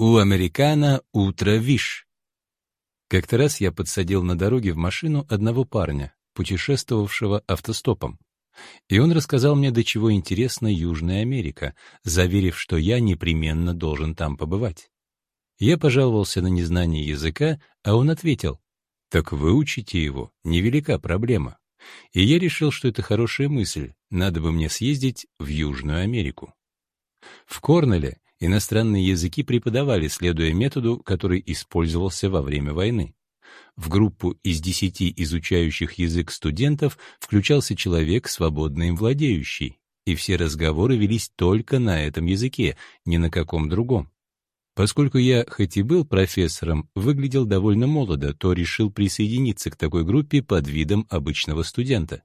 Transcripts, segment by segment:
У американо утро виш. Как-то раз я подсадил на дороге в машину одного парня, путешествовавшего автостопом. И он рассказал мне, до чего интересна Южная Америка, заверив, что я непременно должен там побывать. Я пожаловался на незнание языка, а он ответил, «Так выучите его, невелика проблема». И я решил, что это хорошая мысль, надо бы мне съездить в Южную Америку. В Корнеле иностранные языки преподавали, следуя методу, который использовался во время войны. В группу из десяти изучающих язык студентов включался человек, свободно им владеющий, и все разговоры велись только на этом языке, ни на каком другом. Поскольку я, хоть и был профессором, выглядел довольно молодо, то решил присоединиться к такой группе под видом обычного студента.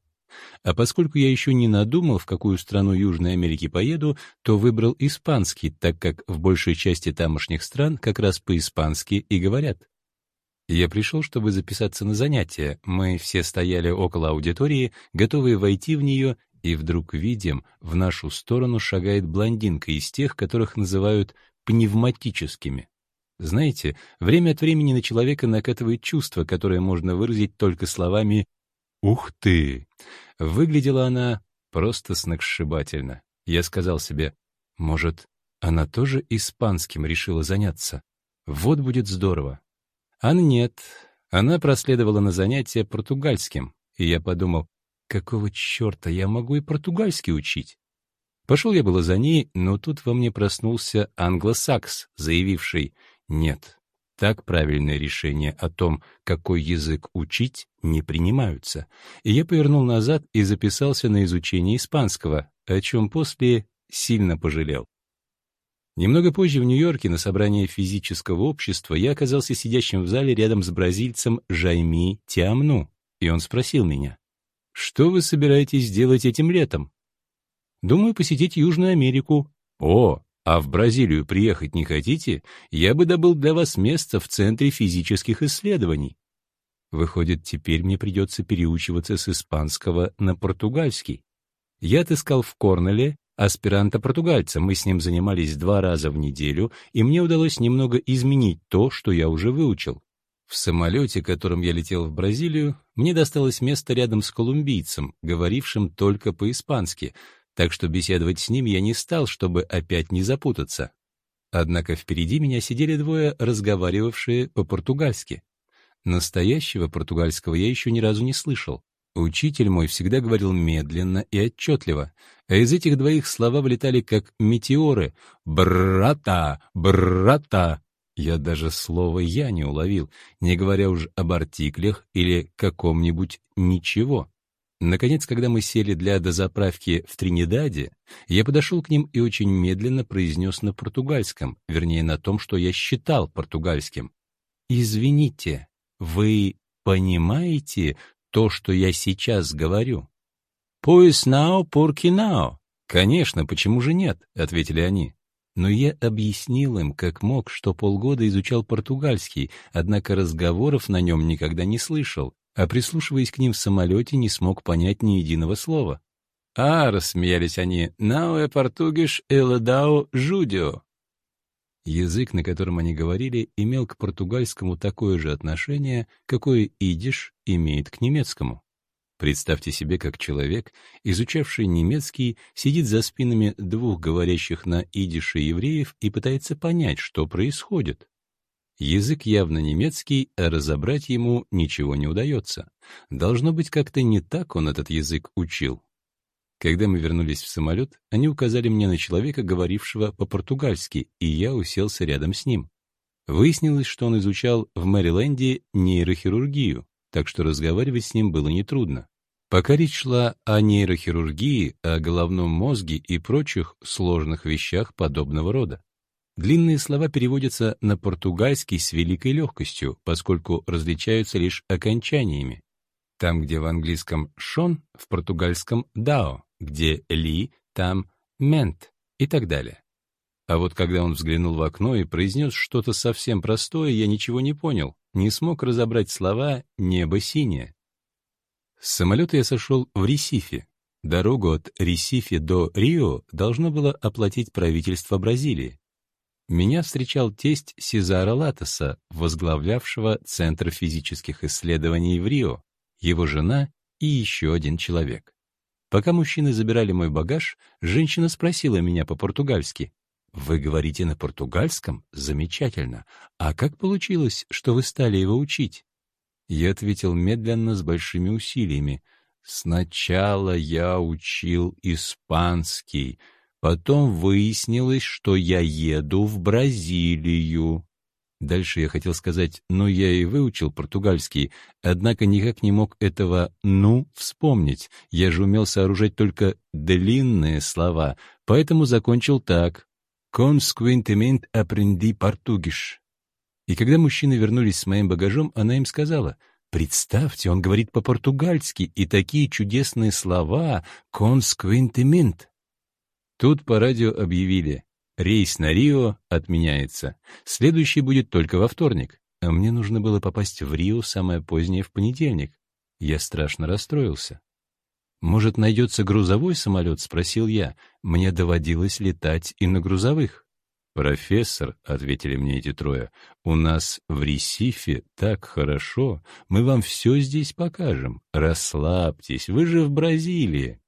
А поскольку я еще не надумал, в какую страну Южной Америки поеду, то выбрал испанский, так как в большей части тамошних стран как раз по-испански и говорят. Я пришел, чтобы записаться на занятия. Мы все стояли около аудитории, готовые войти в нее, и вдруг видим, в нашу сторону шагает блондинка из тех, которых называют пневматическими. Знаете, время от времени на человека накатывает чувство, которое можно выразить только словами «Ух ты!». Выглядела она просто сногсшибательно. Я сказал себе, может, она тоже испанским решила заняться. Вот будет здорово. А нет, она проследовала на занятия португальским, и я подумал, какого черта я могу и португальский учить? Пошел я было за ней, но тут во мне проснулся англосакс, заявивший «нет». Так правильное решение о том, какой язык учить, не принимаются. И я повернул назад и записался на изучение испанского, о чем после сильно пожалел. Немного позже в Нью-Йорке на собрании физического общества я оказался сидящим в зале рядом с бразильцем Жайми Тиамну, и он спросил меня, «Что вы собираетесь делать этим летом?» Думаю посетить Южную Америку. О, а в Бразилию приехать не хотите? Я бы добыл для вас место в Центре физических исследований. Выходит, теперь мне придется переучиваться с испанского на португальский. Я отыскал в Корнеле аспиранта-португальца. Мы с ним занимались два раза в неделю, и мне удалось немного изменить то, что я уже выучил. В самолете, которым я летел в Бразилию, мне досталось место рядом с колумбийцем, говорившим только по-испански — так что беседовать с ним я не стал, чтобы опять не запутаться. Однако впереди меня сидели двое, разговаривавшие по-португальски. Настоящего португальского я еще ни разу не слышал. Учитель мой всегда говорил медленно и отчетливо, а из этих двоих слова вылетали как метеоры «брата», «брата». Я даже слова «я» не уловил, не говоря уж об артиклях или каком-нибудь «ничего». Наконец, когда мы сели для дозаправки в Тринидаде, я подошел к ним и очень медленно произнес на португальском, вернее, на том, что я считал португальским. «Извините, вы понимаете то, что я сейчас говорю?» «Pues now, porque now?» «Конечно, почему же нет?» — ответили они. Но я объяснил им, как мог, что полгода изучал португальский, однако разговоров на нем никогда не слышал, а прислушиваясь к ним в самолете, не смог понять ни единого слова. «А», — рассмеялись они, «нау э португиш эладао жудио». Язык, на котором они говорили, имел к португальскому такое же отношение, какое идиш имеет к немецкому. Представьте себе, как человек, изучавший немецкий, сидит за спинами двух говорящих на идише евреев и пытается понять, что происходит. Язык явно немецкий, а разобрать ему ничего не удается. Должно быть, как-то не так он этот язык учил. Когда мы вернулись в самолет, они указали мне на человека, говорившего по-португальски, и я уселся рядом с ним. Выяснилось, что он изучал в Мэриленде нейрохирургию, так что разговаривать с ним было нетрудно. Пока речь шла о нейрохирургии, о головном мозге и прочих сложных вещах подобного рода. Длинные слова переводятся на португальский с великой легкостью, поскольку различаются лишь окончаниями. Там, где в английском «шон», в португальском «дао», где «ли», там «мент» и так далее. А вот когда он взглянул в окно и произнес что-то совсем простое, я ничего не понял, не смог разобрать слова «небо синее». С самолета я сошел в Ресифе. Дорогу от Ресифе до Рио должно было оплатить правительство Бразилии. Меня встречал тесть Сезара Латоса, возглавлявшего Центр физических исследований в Рио, его жена и еще один человек. Пока мужчины забирали мой багаж, женщина спросила меня по-португальски. «Вы говорите на португальском? Замечательно. А как получилось, что вы стали его учить?» Я ответил медленно, с большими усилиями. «Сначала я учил испанский, Потом выяснилось, что я еду в Бразилию. Дальше я хотел сказать «ну, я и выучил португальский», однако никак не мог этого «ну» вспомнить. Я же умел сооружать только длинные слова, поэтому закончил так «Consequentemente aprendi português». И когда мужчины вернулись с моим багажом, она им сказала «Представьте, он говорит по-португальски, и такие чудесные слова «consequentemente». Тут по радио объявили, рейс на Рио отменяется. Следующий будет только во вторник. А мне нужно было попасть в Рио самое позднее в понедельник. Я страшно расстроился. «Может, найдется грузовой самолет?» — спросил я. «Мне доводилось летать и на грузовых». «Профессор», — ответили мне эти трое, — «у нас в Ресифе так хорошо, мы вам все здесь покажем. Расслабьтесь, вы же в Бразилии»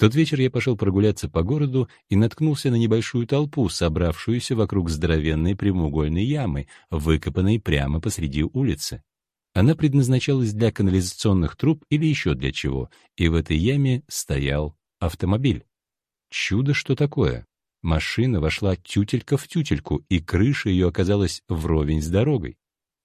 тот вечер я пошел прогуляться по городу и наткнулся на небольшую толпу, собравшуюся вокруг здоровенной прямоугольной ямы, выкопанной прямо посреди улицы. Она предназначалась для канализационных труб или еще для чего, и в этой яме стоял автомобиль. Чудо что такое! Машина вошла тютелька в тютельку, и крыша ее оказалась вровень с дорогой.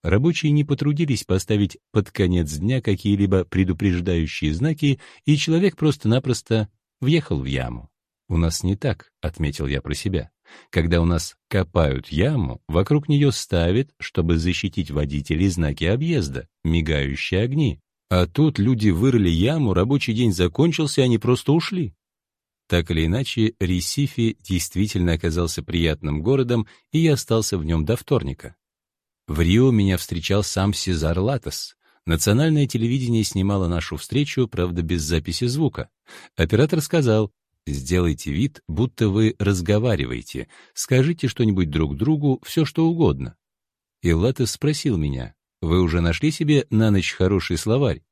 Рабочие не потрудились поставить под конец дня какие-либо предупреждающие знаки, и человек просто-напросто въехал в яму. У нас не так, отметил я про себя. Когда у нас копают яму, вокруг нее ставят, чтобы защитить водителей, знаки объезда, мигающие огни. А тут люди вырыли яму, рабочий день закончился, они просто ушли. Так или иначе, Ресифи действительно оказался приятным городом, и я остался в нем до вторника. В Рио меня встречал сам Сезар Латос. Национальное телевидение снимало нашу встречу, правда, без записи звука. Оператор сказал, «Сделайте вид, будто вы разговариваете, скажите что-нибудь друг другу, все что угодно». И Латес спросил меня, «Вы уже нашли себе на ночь хороший словарь?»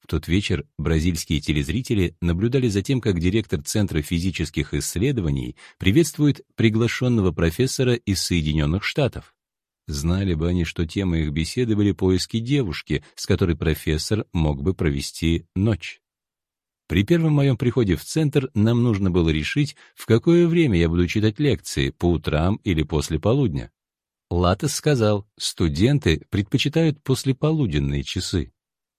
В тот вечер бразильские телезрители наблюдали за тем, как директор Центра физических исследований приветствует приглашенного профессора из Соединенных Штатов. Знали бы они, что тема их беседы были поиски девушки, с которой профессор мог бы провести ночь. При первом моем приходе в центр нам нужно было решить, в какое время я буду читать лекции, по утрам или после полудня. Латес сказал, студенты предпочитают послеполуденные часы.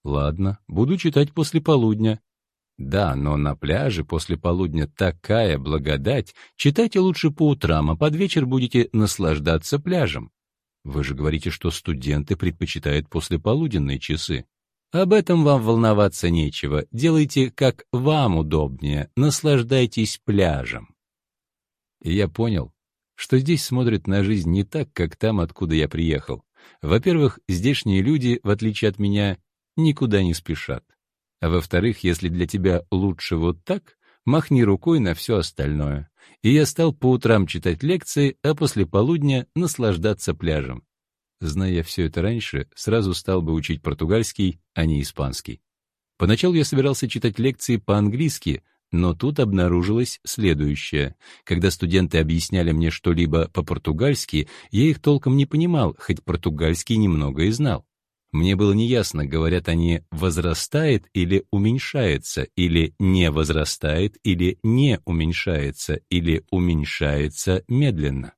Ладно, буду читать после полудня. Да, но на пляже после полудня такая благодать, читайте лучше по утрам, а под вечер будете наслаждаться пляжем. Вы же говорите, что студенты предпочитают послеполуденные часы. Об этом вам волноваться нечего. Делайте, как вам удобнее. Наслаждайтесь пляжем. И я понял, что здесь смотрят на жизнь не так, как там, откуда я приехал. Во-первых, здешние люди, в отличие от меня, никуда не спешат. А во-вторых, если для тебя лучше вот так, махни рукой на все остальное и я стал по утрам читать лекции, а после полудня наслаждаться пляжем. Зная все это раньше, сразу стал бы учить португальский, а не испанский. Поначалу я собирался читать лекции по-английски, но тут обнаружилось следующее. Когда студенты объясняли мне что-либо по-португальски, я их толком не понимал, хоть португальский немного и знал. Мне было неясно, говорят они «возрастает» или «уменьшается», или «не возрастает» или «не уменьшается», или «уменьшается медленно».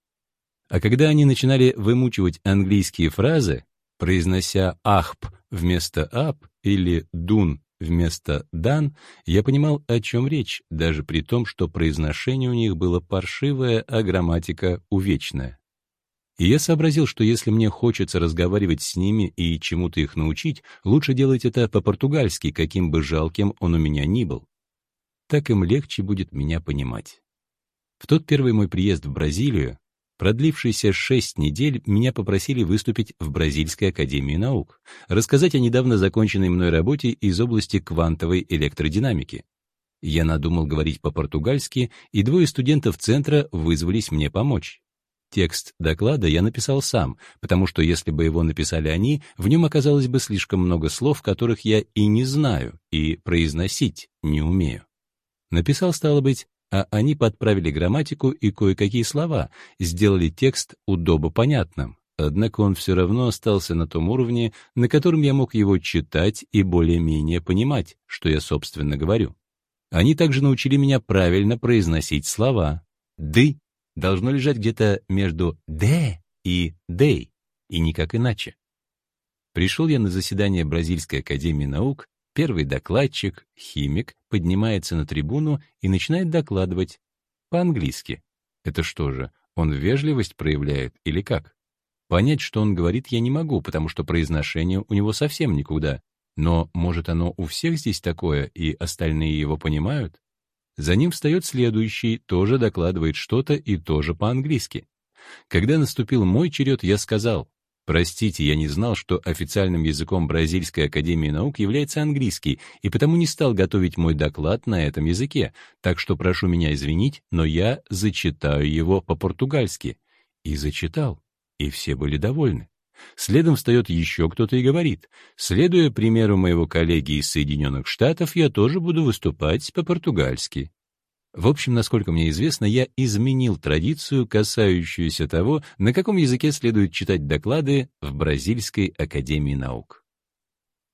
А когда они начинали вымучивать английские фразы, произнося «ахп» вместо «ап» или «дун» вместо «дан», я понимал, о чем речь, даже при том, что произношение у них было паршивое, а грамматика увечная. И я сообразил, что если мне хочется разговаривать с ними и чему-то их научить, лучше делать это по-португальски, каким бы жалким он у меня ни был. Так им легче будет меня понимать. В тот первый мой приезд в Бразилию, продлившийся шесть недель, меня попросили выступить в Бразильской академии наук, рассказать о недавно законченной мной работе из области квантовой электродинамики. Я надумал говорить по-португальски, и двое студентов центра вызвались мне помочь. Текст доклада я написал сам, потому что если бы его написали они, в нем оказалось бы слишком много слов, которых я и не знаю, и произносить не умею. Написал, стало быть, а они подправили грамматику и кое-какие слова, сделали текст удобопонятным. Однако он все равно остался на том уровне, на котором я мог его читать и более-менее понимать, что я, собственно, говорю. Они также научили меня правильно произносить слова. «ды» должно лежать где-то между «де» и «дей», и никак иначе. Пришел я на заседание Бразильской академии наук, первый докладчик, химик, поднимается на трибуну и начинает докладывать по-английски. Это что же, он вежливость проявляет или как? Понять, что он говорит, я не могу, потому что произношение у него совсем никуда. Но, может, оно у всех здесь такое, и остальные его понимают? За ним встает следующий, тоже докладывает что-то и тоже по-английски. Когда наступил мой черед, я сказал, «Простите, я не знал, что официальным языком Бразильской академии наук является английский, и потому не стал готовить мой доклад на этом языке, так что прошу меня извинить, но я зачитаю его по-португальски». И зачитал, и все были довольны. Следом встает еще кто-то и говорит, следуя примеру моего коллеги из Соединенных Штатов, я тоже буду выступать по-португальски. В общем, насколько мне известно, я изменил традицию, касающуюся того, на каком языке следует читать доклады в Бразильской академии наук.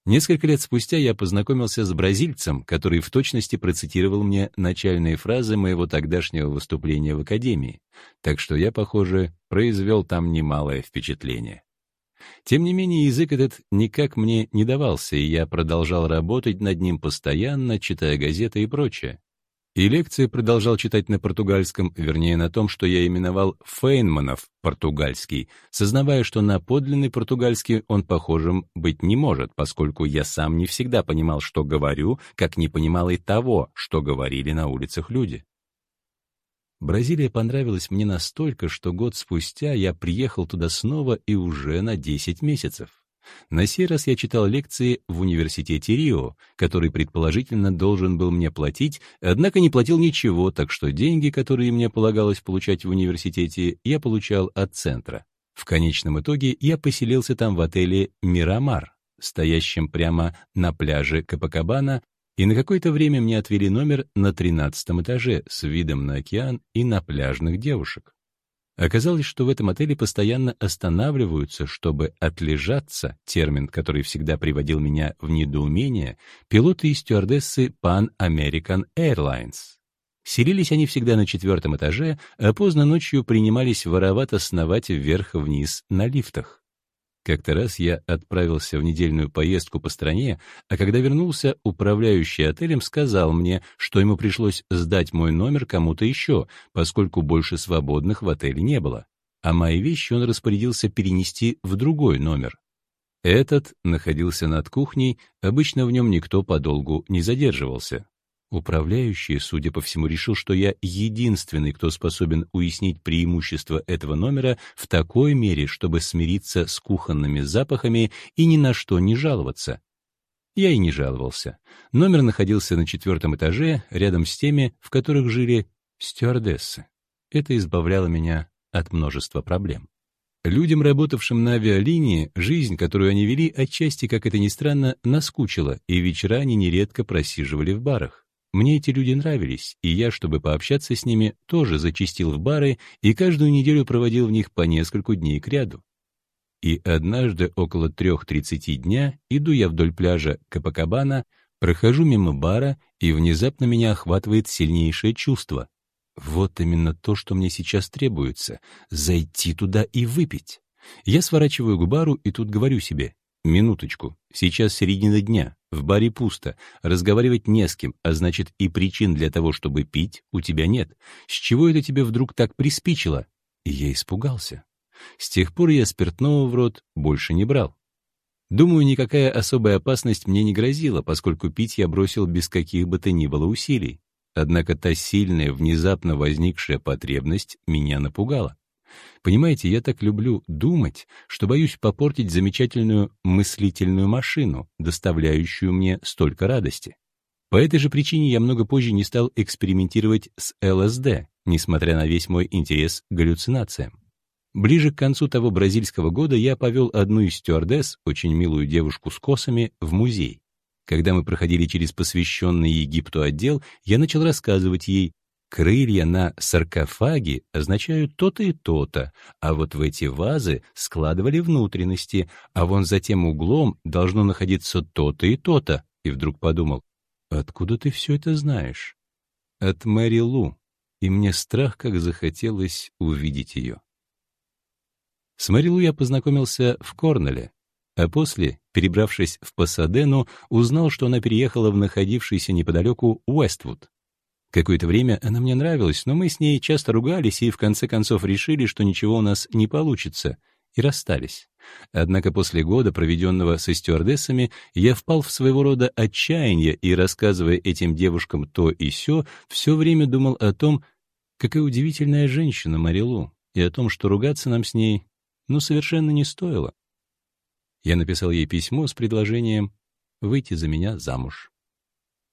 Несколько лет спустя я познакомился с бразильцем, который в точности процитировал мне начальные фразы моего тогдашнего выступления в академии, так что я, похоже, произвел там немалое впечатление. Тем не менее, язык этот никак мне не давался, и я продолжал работать над ним постоянно, читая газеты и прочее. И лекции продолжал читать на португальском, вернее, на том, что я именовал Фейнманов португальский, сознавая, что на подлинный португальский он похожим быть не может, поскольку я сам не всегда понимал, что говорю, как не понимал и того, что говорили на улицах люди. Бразилия понравилась мне настолько, что год спустя я приехал туда снова и уже на 10 месяцев. На сей раз я читал лекции в университете Рио, который предположительно должен был мне платить, однако не платил ничего, так что деньги, которые мне полагалось получать в университете, я получал от центра. В конечном итоге я поселился там в отеле «Мирамар», стоящем прямо на пляже Капакабана и на какое-то время мне отвели номер на тринадцатом этаже с видом на океан и на пляжных девушек. Оказалось, что в этом отеле постоянно останавливаются, чтобы отлежаться, термин, который всегда приводил меня в недоумение, пилоты и стюардессы Pan American Airlines. Селились они всегда на четвертом этаже, а поздно ночью принимались воровато сновать вверх-вниз на лифтах. Как-то раз я отправился в недельную поездку по стране, а когда вернулся, управляющий отелем сказал мне, что ему пришлось сдать мой номер кому-то еще, поскольку больше свободных в отеле не было. А мои вещи он распорядился перенести в другой номер. Этот находился над кухней, обычно в нем никто подолгу не задерживался. Управляющий, судя по всему, решил, что я единственный, кто способен уяснить преимущество этого номера в такой мере, чтобы смириться с кухонными запахами и ни на что не жаловаться. Я и не жаловался. Номер находился на четвертом этаже, рядом с теми, в которых жили стюардессы. Это избавляло меня от множества проблем. Людям, работавшим на авиалинии, жизнь, которую они вели, отчасти, как это ни странно, наскучила, и вечера они нередко просиживали в барах. Мне эти люди нравились, и я, чтобы пообщаться с ними, тоже зачастил в бары и каждую неделю проводил в них по несколько дней кряду. И однажды около трех тридцати дня иду я вдоль пляжа Капакабана, прохожу мимо бара, и внезапно меня охватывает сильнейшее чувство. Вот именно то, что мне сейчас требуется — зайти туда и выпить. Я сворачиваю к бару и тут говорю себе, минуточку, сейчас середина дня, в баре пусто, разговаривать не с кем, а значит и причин для того, чтобы пить, у тебя нет. С чего это тебе вдруг так приспичило? И я испугался. С тех пор я спиртного в рот больше не брал. Думаю, никакая особая опасность мне не грозила, поскольку пить я бросил без каких бы то ни было усилий. Однако та сильная, внезапно возникшая потребность меня напугала. Понимаете, я так люблю думать, что боюсь попортить замечательную мыслительную машину, доставляющую мне столько радости. По этой же причине я много позже не стал экспериментировать с ЛСД, несмотря на весь мой интерес к галлюцинациям. Ближе к концу того бразильского года я повел одну из стюардесс, очень милую девушку с косами, в музей. Когда мы проходили через посвященный Египту отдел, я начал рассказывать ей, крылья на саркофаге означают то-то и то-то, а вот в эти вазы складывали внутренности, а вон за тем углом должно находиться то-то и то-то. И вдруг подумал, откуда ты все это знаешь? От Мэри Лу, и мне страх как захотелось увидеть ее. С Мэрилу я познакомился в Корнеле, а после, перебравшись в Пасадену, узнал, что она переехала в находившийся неподалеку Уэствуд. Какое-то время она мне нравилась, но мы с ней часто ругались и в конце концов решили, что ничего у нас не получится, и расстались. Однако после года, проведенного со стюардессами, я впал в своего рода отчаяние и, рассказывая этим девушкам то и сё, все время думал о том, какая удивительная женщина Марилу, и о том, что ругаться нам с ней но совершенно не стоило. Я написал ей письмо с предложением выйти за меня замуж.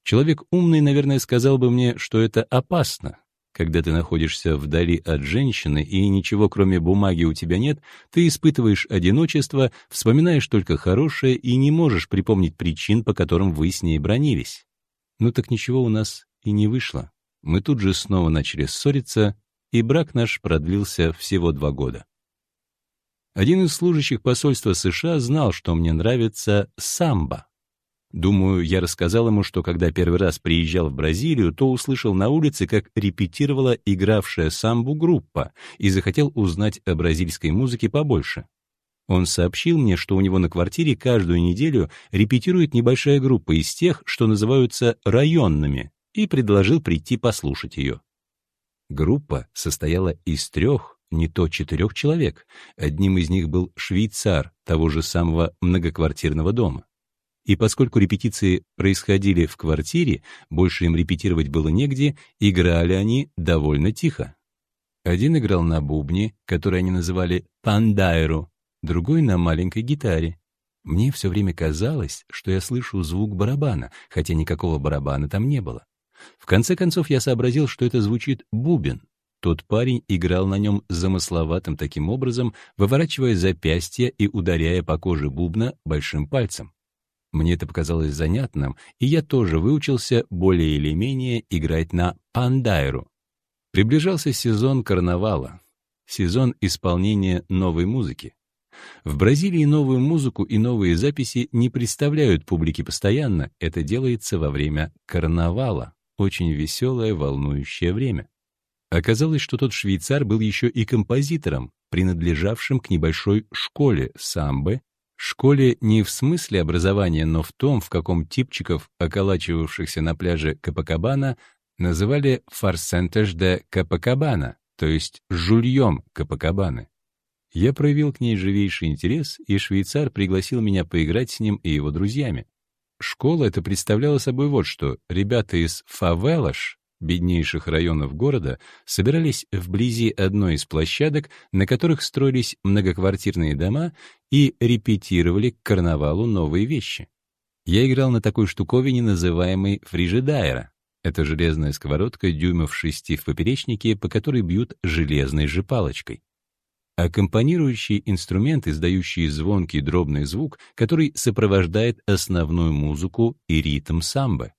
Человек умный, наверное, сказал бы мне, что это опасно. Когда ты находишься вдали от женщины и ничего кроме бумаги у тебя нет, ты испытываешь одиночество, вспоминаешь только хорошее и не можешь припомнить причин, по которым вы с ней бронились. Ну так ничего у нас и не вышло. Мы тут же снова начали ссориться, и брак наш продлился всего два года. Один из служащих посольства США знал, что мне нравится самбо. Думаю, я рассказал ему, что когда первый раз приезжал в Бразилию, то услышал на улице, как репетировала игравшая самбу группа, и захотел узнать о бразильской музыке побольше. Он сообщил мне, что у него на квартире каждую неделю репетирует небольшая группа из тех, что называются районными, и предложил прийти послушать ее. Группа состояла из трех не то четырех человек. Одним из них был швейцар того же самого многоквартирного дома. И поскольку репетиции происходили в квартире, больше им репетировать было негде, играли они довольно тихо. Один играл на бубне, который они называли пандайру, другой на маленькой гитаре. Мне все время казалось, что я слышу звук барабана, хотя никакого барабана там не было. В конце концов я сообразил, что это звучит бубен. Тот парень играл на нем замысловатым таким образом, выворачивая запястье и ударяя по коже бубна большим пальцем. Мне это показалось занятным, и я тоже выучился более или менее играть на пандайру. Приближался сезон карнавала, сезон исполнения новой музыки. В Бразилии новую музыку и новые записи не представляют публике постоянно, это делается во время карнавала, очень веселое, волнующее время. Оказалось, что тот швейцар был еще и композитором, принадлежавшим к небольшой школе самбы, школе не в смысле образования, но в том, в каком типчиков, околачивавшихся на пляже Капакабана, называли «фарсентеж де Капакабана», то есть «жульем Капакабаны». Я проявил к ней живейший интерес, и швейцар пригласил меня поиграть с ним и его друзьями. Школа это представляла собой вот что. Ребята из фавелаш, беднейших районов города собирались вблизи одной из площадок, на которых строились многоквартирные дома и репетировали к карнавалу новые вещи. Я играл на такой штуковине, называемой фрижидайра. Это железная сковородка дюймов шести в поперечнике, по которой бьют железной же палочкой. Аккомпанирующий инструмент, издающий звонкий дробный звук, который сопровождает основную музыку и ритм самбо.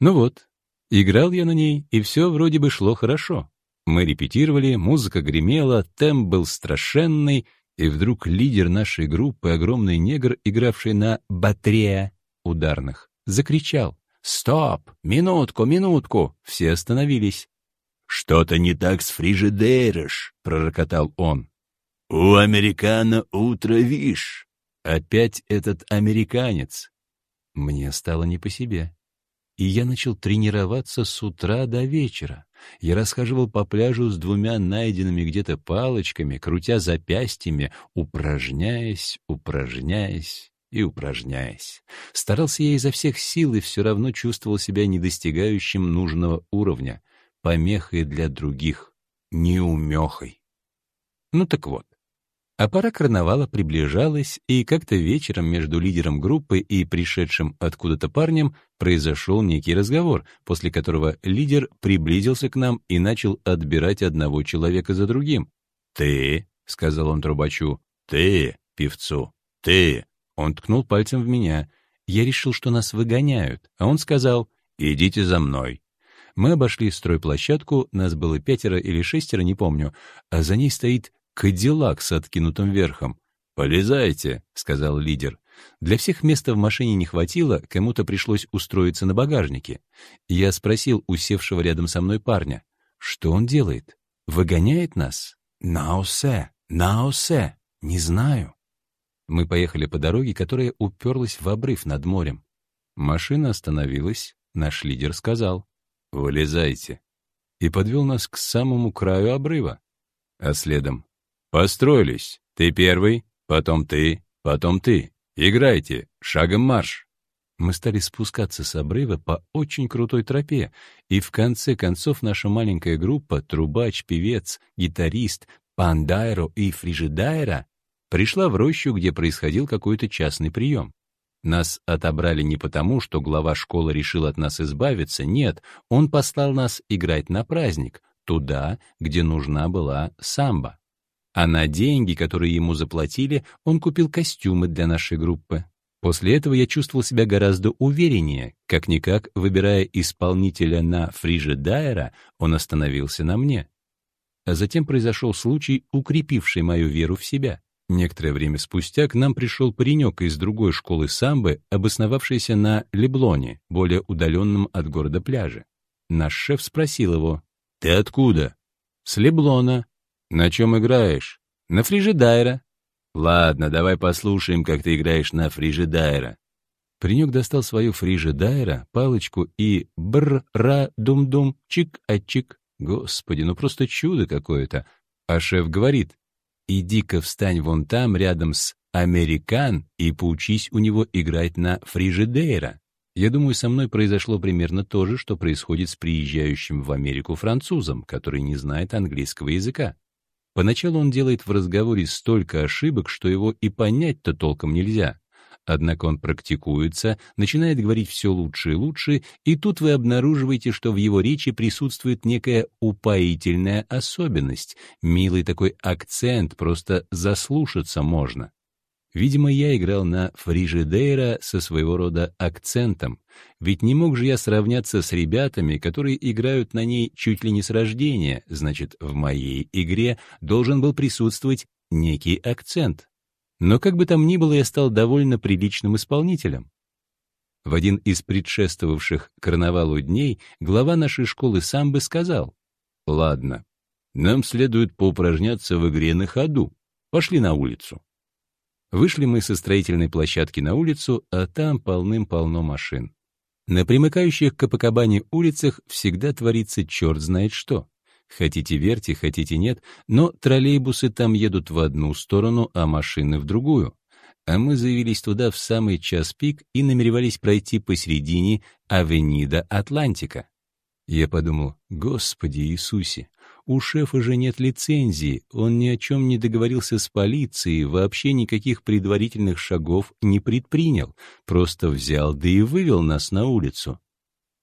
Ну вот, Играл я на ней, и все вроде бы шло хорошо. Мы репетировали, музыка гремела, темп был страшенный, и вдруг лидер нашей группы, огромный негр, игравший на батрея ударных, закричал «Стоп! Минутку, минутку!» Все остановились. «Что-то не так с фрижидейрыш!» — пророкотал он. «У американо утро виш!» Опять этот американец. Мне стало не по себе и я начал тренироваться с утра до вечера. Я расхаживал по пляжу с двумя найденными где-то палочками, крутя запястьями, упражняясь, упражняясь и упражняясь. Старался я изо всех сил и все равно чувствовал себя недостигающим нужного уровня, помехой для других, неумехой. Ну так вот, а пора карнавала приближалась, и как-то вечером между лидером группы и пришедшим откуда-то парнем произошел некий разговор, после которого лидер приблизился к нам и начал отбирать одного человека за другим. «Ты?» — сказал он трубачу. «Ты, певцу, ты!» Он ткнул пальцем в меня. Я решил, что нас выгоняют, а он сказал «Идите за мной». Мы обошли стройплощадку, нас было пятеро или шестеро, не помню, а за ней стоит кадиллак с откинутым верхом. «Полезайте», — сказал лидер. Для всех места в машине не хватило, кому-то пришлось устроиться на багажнике. Я спросил усевшего рядом со мной парня, что он делает? Выгоняет нас? Наусе, наусе, не знаю. Мы поехали по дороге, которая уперлась в обрыв над морем. Машина остановилась, наш лидер сказал «Вылезайте» и подвел нас к самому краю обрыва. А следом «Построились, ты первый, потом ты, потом ты». «Играйте! Шагом марш!» Мы стали спускаться с обрыва по очень крутой тропе, и в конце концов наша маленькая группа, трубач, певец, гитарист, пандайро и фрижидайра, пришла в рощу, где происходил какой-то частный прием. Нас отобрали не потому, что глава школы решил от нас избавиться, нет, он послал нас играть на праздник, туда, где нужна была самбо. А на деньги, которые ему заплатили, он купил костюмы для нашей группы. После этого я чувствовал себя гораздо увереннее. Как-никак, выбирая исполнителя на Фриже Дайера, он остановился на мне. А затем произошел случай, укрепивший мою веру в себя. Некоторое время спустя к нам пришел паренек из другой школы самбы, обосновавшийся на Леблоне, более удаленном от города пляже. Наш шеф спросил его, «Ты откуда?» «С Леблона», «На чем играешь?» «На фрижидайра». «Ладно, давай послушаем, как ты играешь на фрижидайра». Паренек достал свою фрижидайра, палочку и бр-ра-дум-дум, чик-а-чик. Господи, ну просто чудо какое-то. А шеф говорит, иди-ка встань вон там, рядом с «Американ» и поучись у него играть на фрижидейра. Я думаю, со мной произошло примерно то же, что происходит с приезжающим в Америку французом, который не знает английского языка. Поначалу он делает в разговоре столько ошибок, что его и понять-то толком нельзя. Однако он практикуется, начинает говорить все лучше и лучше, и тут вы обнаруживаете, что в его речи присутствует некая упоительная особенность, милый такой акцент, просто заслушаться можно. Видимо, я играл на фрижидейра со своего рода акцентом, ведь не мог же я сравняться с ребятами, которые играют на ней чуть ли не с рождения, значит, в моей игре должен был присутствовать некий акцент. Но как бы там ни было, я стал довольно приличным исполнителем. В один из предшествовавших карнавалу дней глава нашей школы самбы сказал, «Ладно, нам следует поупражняться в игре на ходу. Пошли на улицу». Вышли мы со строительной площадки на улицу, а там полным-полно машин. На примыкающих к Капакабане улицах всегда творится черт знает что. Хотите верьте, хотите нет, но троллейбусы там едут в одну сторону, а машины в другую. А мы заявились туда в самый час пик и намеревались пройти посередине Авенида Атлантика. Я подумал, Господи Иисусе, у шефа же нет лицензии, он ни о чем не договорился с полицией, вообще никаких предварительных шагов не предпринял, просто взял да и вывел нас на улицу.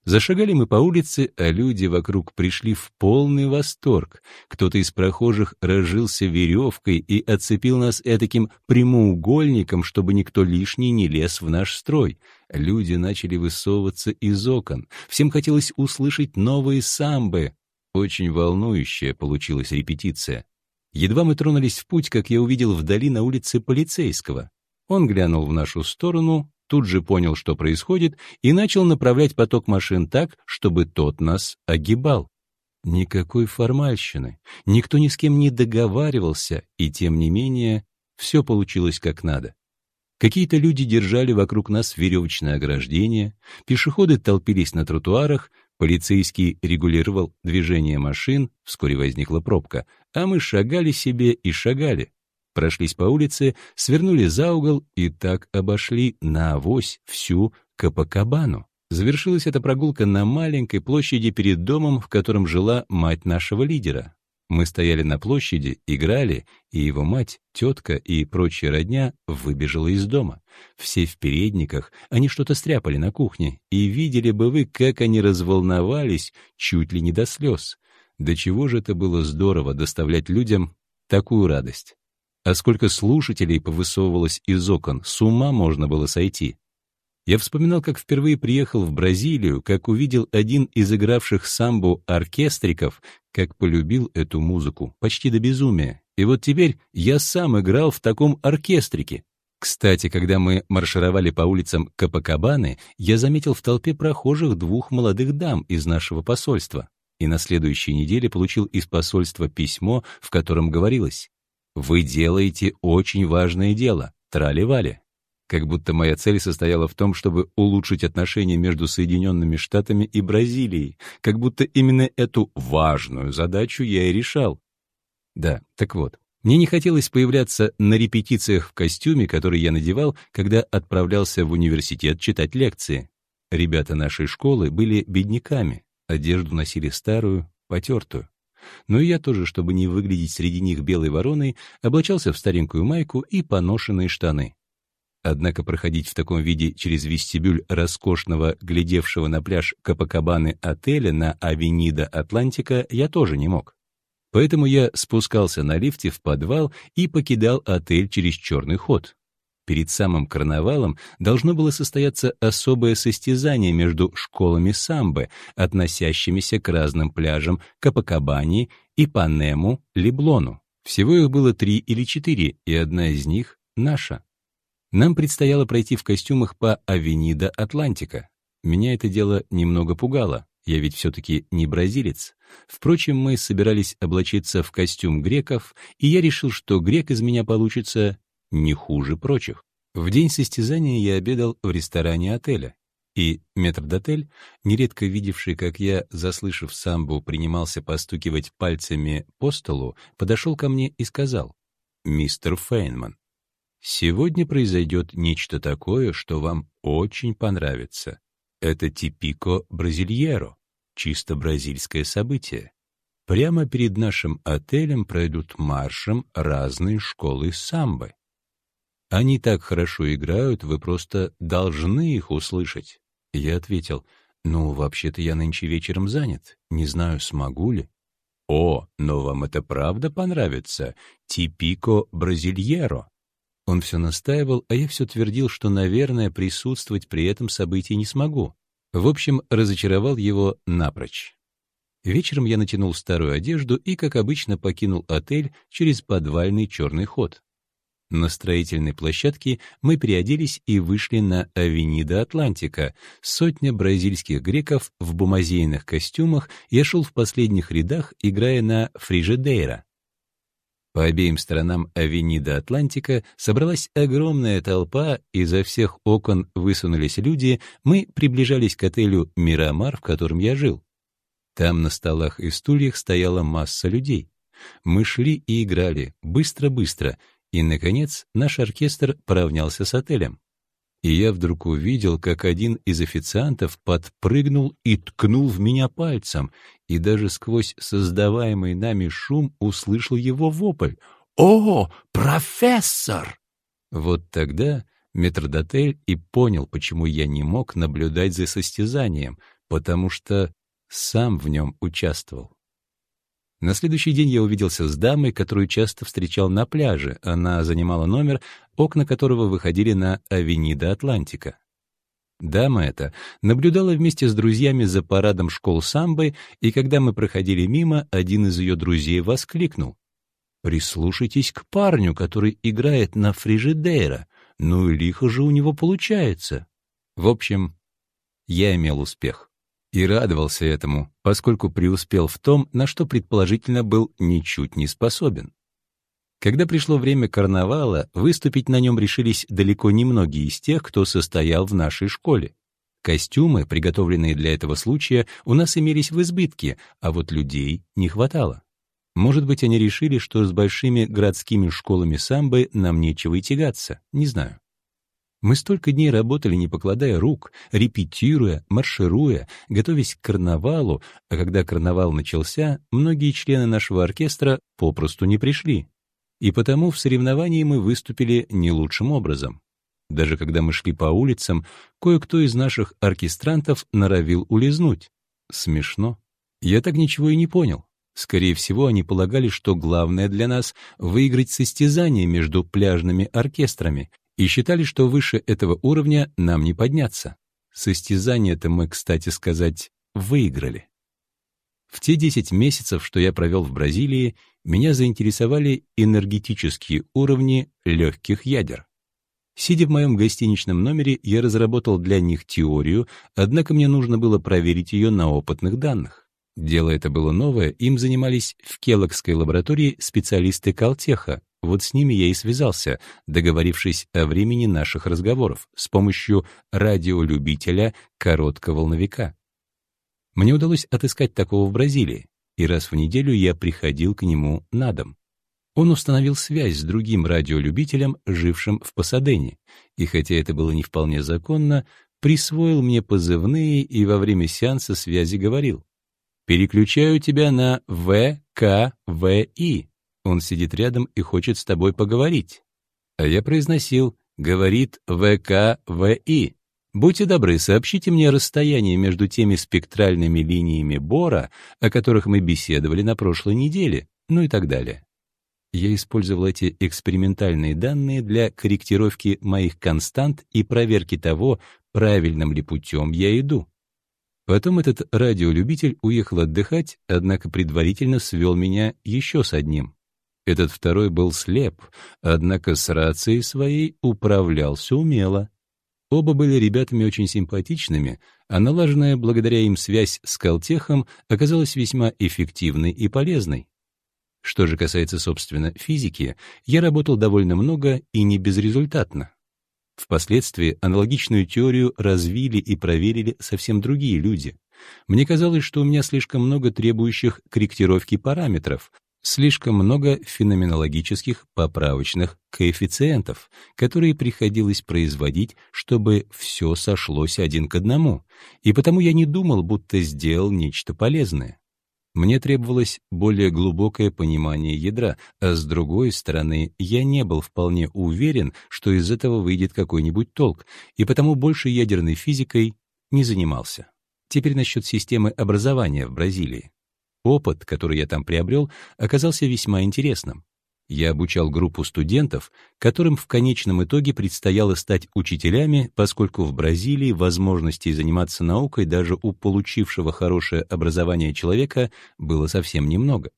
Зашагали мы по улице, а люди вокруг пришли в полный восторг. Кто-то из прохожих разжился веревкой и оцепил нас этаким прямоугольником, чтобы никто лишний не лез в наш строй. Люди начали высовываться из окон. Всем хотелось услышать новые самбы. Очень волнующая получилась репетиция. Едва мы тронулись в путь, как я увидел вдали на улице полицейского. Он глянул в нашу сторону, тут же понял, что происходит, и начал направлять поток машин так, чтобы тот нас огибал. Никакой формальщины, никто ни с кем не договаривался, и тем не менее все получилось как надо. Какие-то люди держали вокруг нас веревочное ограждение, пешеходы толпились на тротуарах, Полицейский регулировал движение машин, вскоре возникла пробка, а мы шагали себе и шагали. Прошлись по улице, свернули за угол и так обошли на авось всю Капакабану. Завершилась эта прогулка на маленькой площади перед домом, в котором жила мать нашего лидера. Мы стояли на площади, играли, и его мать, тетка и прочая родня выбежала из дома. Все в передниках, они что-то стряпали на кухне, и видели бы вы, как они разволновались, чуть ли не до слез. До чего же это было здорово доставлять людям такую радость. а сколько слушателей повысовывалось из окон, с ума можно было сойти. Я вспоминал, как впервые приехал в Бразилию, как увидел один из игравших самбу оркестриков, как полюбил эту музыку, почти до безумия. И вот теперь я сам играл в таком оркестрике. Кстати, когда мы маршировали по улицам Капакабаны, я заметил в толпе прохожих двух молодых дам из нашего посольства. И на следующей неделе получил из посольства письмо, в котором говорилось «Вы делаете очень важное дело, трали-вали». Как будто моя цель состояла в том, чтобы улучшить отношения между Соединенными Штатами и Бразилией, как будто именно эту важную задачу я и решал. Да, так вот, мне не хотелось появляться на репетициях в костюме, который я надевал, когда отправлялся в университет читать лекции. Ребята нашей школы были бедняками, одежду носили старую, потертую. Но и я тоже, чтобы не выглядеть среди них белой вороной, облачался в старенькую майку и поношенные штаны. Однако проходить в таком виде через вестибюль роскошного, глядевшего на пляж Капакабаны отеля на Авенида Атлантика я тоже не мог. Поэтому я спускался на лифте в подвал и покидал отель через черный ход. Перед самым карнавалом должно было состояться особое состязание между школами самбо, относящимися к разным пляжам Капакабани, Ипанему, Леблону. Всего их было три или четыре, и одна из них — наша. Нам предстояло пройти в костюмах по Авенида Атлантика. Меня это дело немного пугало, я ведь все-таки не бразилец. Впрочем, мы собирались облачиться в костюм греков, и я решил, что грек из меня получится не хуже прочих. В день состязания я обедал в ресторане отеля, и метрдотель, нередко видевший, как я, заслышав самбу, принимался постукивать пальцами по столу, подошел ко мне и сказал, «Мистер Фейнман, Сегодня произойдет нечто такое, что вам очень понравится. Это типико бразильеро, чисто бразильское событие. Прямо перед нашим отелем пройдут маршем разные школы самбо. Они так хорошо играют, вы просто должны их услышать. Я ответил, ну, вообще-то я нынче вечером занят, не знаю, смогу ли. О, но вам это правда понравится, типико бразильеро. Он все настаивал, а я все твердил, что, наверное, присутствовать при этом событии не смогу. В общем, разочаровал его напрочь. Вечером я натянул старую одежду и, как обычно, покинул отель через подвальный черный ход. На строительной площадке мы переоделись и вышли на Авенида Атлантика. Сотня бразильских греков в бумазейных костюмах я шел в последних рядах, играя на фрижедейра. По обеим сторонам Авенида Атлантика собралась огромная толпа, изо всех окон высунулись люди, мы приближались к отелю «Мирамар», в котором я жил. Там на столах и стульях стояла масса людей. Мы шли и играли, быстро-быстро, и, наконец, наш оркестр поравнялся с отелем и я вдруг увидел, как один из официантов подпрыгнул и ткнул в меня пальцем, и даже сквозь создаваемый нами шум услышал его вопль. «О, профессор!» Вот тогда метрдотель и понял, почему я не мог наблюдать за состязанием, потому что сам в нем участвовал. На следующий день я увиделся с дамой, которую часто встречал на пляже. Она занимала номер, окна которого выходили на Авенида Атлантика. Дама эта наблюдала вместе с друзьями за парадом школ самбо, и когда мы проходили мимо, один из ее друзей воскликнул. «Прислушайтесь к парню, который играет на фрижидейра. Ну и лихо же у него получается». В общем, я имел успех и радовался этому, поскольку преуспел в том, на что предположительно был ничуть не способен. Когда пришло время карнавала, выступить на нем решились далеко не многие из тех, кто состоял в нашей школе. Костюмы, приготовленные для этого случая, у нас имелись в избытке, а вот людей не хватало. Может быть, они решили, что с большими городскими школами самбо нам нечего и тягаться, не знаю. Мы столько дней работали, не покладая рук, репетируя, маршируя, готовясь к карнавалу, а когда карнавал начался, многие члены нашего оркестра попросту не пришли. И потому в соревновании мы выступили не лучшим образом. Даже когда мы шли по улицам, кое-кто из наших оркестрантов норовил улизнуть. Смешно. Я так ничего и не понял. Скорее всего, они полагали, что главное для нас — выиграть состязание между пляжными оркестрами, и считали, что выше этого уровня нам не подняться. Состязание-то мы, кстати сказать, выиграли. В те 10 месяцев, что я провел в Бразилии, меня заинтересовали энергетические уровни легких ядер. Сидя в моем гостиничном номере, я разработал для них теорию, однако мне нужно было проверить ее на опытных данных. Дело это было новое, им занимались в Келлогской лаборатории специалисты Калтеха. Вот с ними я и связался, договорившись о времени наших разговоров с помощью радиолюбителя коротковолновика. Мне удалось отыскать такого в Бразилии, и раз в неделю я приходил к нему на дом. Он установил связь с другим радиолюбителем, жившим в Пасадене, и хотя это было не вполне законно, присвоил мне позывные и во время сеанса связи говорил «Переключаю тебя на ВКВИ». Он сидит рядом и хочет с тобой поговорить. А я произносил «Говорит ВКВИ». Будьте добры, сообщите мне расстояние между теми спектральными линиями Бора, о которых мы беседовали на прошлой неделе, ну и так далее. Я использовал эти экспериментальные данные для корректировки моих констант и проверки того, правильным ли путем я иду. Потом этот радиолюбитель уехал отдыхать, однако предварительно свел меня еще с одним. Этот второй был слеп, однако с рацией своей управлялся умело. Оба были ребятами очень симпатичными, а налаженная благодаря им связь с Калтехом оказалась весьма эффективной и полезной. Что же касается, собственно, физики, я работал довольно много и не безрезультатно. Впоследствии аналогичную теорию развили и проверили совсем другие люди. Мне казалось, что у меня слишком много требующих корректировки параметров, слишком много феноменологических поправочных коэффициентов, которые приходилось производить, чтобы все сошлось один к одному, и потому я не думал, будто сделал нечто полезное. Мне требовалось более глубокое понимание ядра, а с другой стороны, я не был вполне уверен, что из этого выйдет какой-нибудь толк, и потому больше ядерной физикой не занимался. Теперь насчет системы образования в Бразилии. Опыт, который я там приобрел, оказался весьма интересным. Я обучал группу студентов, которым в конечном итоге предстояло стать учителями, поскольку в Бразилии возможностей заниматься наукой даже у получившего хорошее образование человека было совсем немного.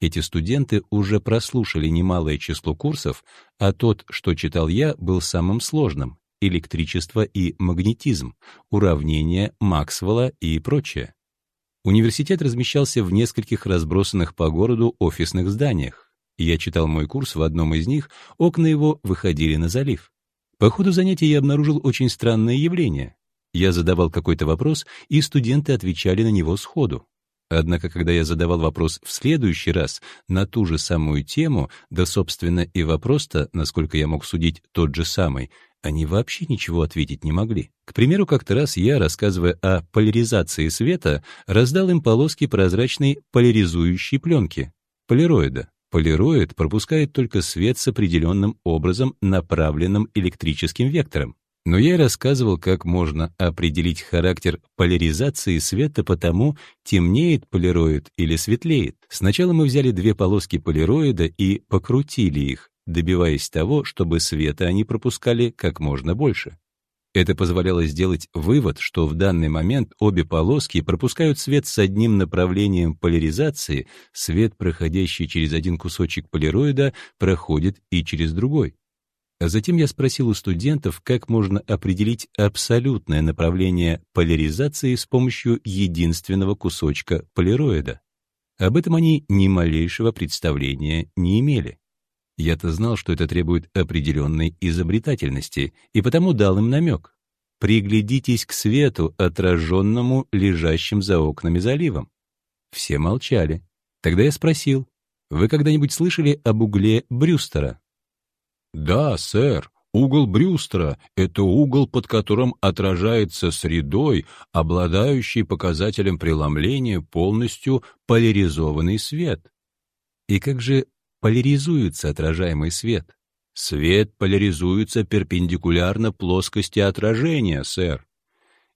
Эти студенты уже прослушали немалое число курсов, а тот, что читал я, был самым сложным — электричество и магнетизм, уравнения Максвелла и прочее. Университет размещался в нескольких разбросанных по городу офисных зданиях. Я читал мой курс в одном из них, окна его выходили на залив. По ходу занятий я обнаружил очень странное явление. Я задавал какой-то вопрос, и студенты отвечали на него сходу. Однако, когда я задавал вопрос в следующий раз на ту же самую тему, да, собственно, и вопрос-то, насколько я мог судить, тот же самый, они вообще ничего ответить не могли. К примеру, как-то раз я, рассказывая о поляризации света, раздал им полоски прозрачной поляризующей пленки, полироида. Полироид пропускает только свет с определенным образом, направленным электрическим вектором. Но я рассказывал, как можно определить характер поляризации света по тому, темнеет полироид или светлеет. Сначала мы взяли две полоски полироида и покрутили их, добиваясь того, чтобы света они пропускали как можно больше. Это позволяло сделать вывод, что в данный момент обе полоски пропускают свет с одним направлением поляризации, свет, проходящий через один кусочек полироида, проходит и через другой. А затем я спросил у студентов, как можно определить абсолютное направление поляризации с помощью единственного кусочка полироида. Об этом они ни малейшего представления не имели. Я-то знал, что это требует определенной изобретательности, и потому дал им намек. Приглядитесь к свету, отраженному лежащим за окнами заливом. Все молчали. Тогда я спросил, вы когда-нибудь слышали об угле Брюстера? Да, сэр, угол Брюстера — это угол, под которым отражается средой, обладающий показателем преломления полностью поляризованный свет. И как же поляризуется отражаемый свет. Свет поляризуется перпендикулярно плоскости отражения, сэр.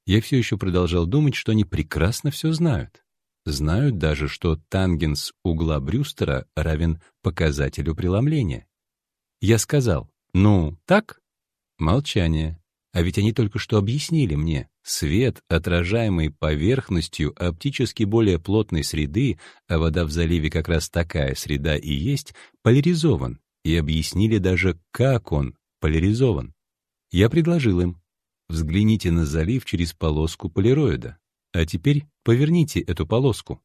Я все еще продолжал думать, что они прекрасно все знают. Знают даже, что тангенс угла Брюстера равен показателю преломления. Я сказал, ну, так? Молчание. А ведь они только что объяснили мне, свет, отражаемый поверхностью оптически более плотной среды, а вода в заливе как раз такая среда и есть, поляризован, и объяснили даже, как он поляризован. Я предложил им, взгляните на залив через полоску полироида, а теперь поверните эту полоску.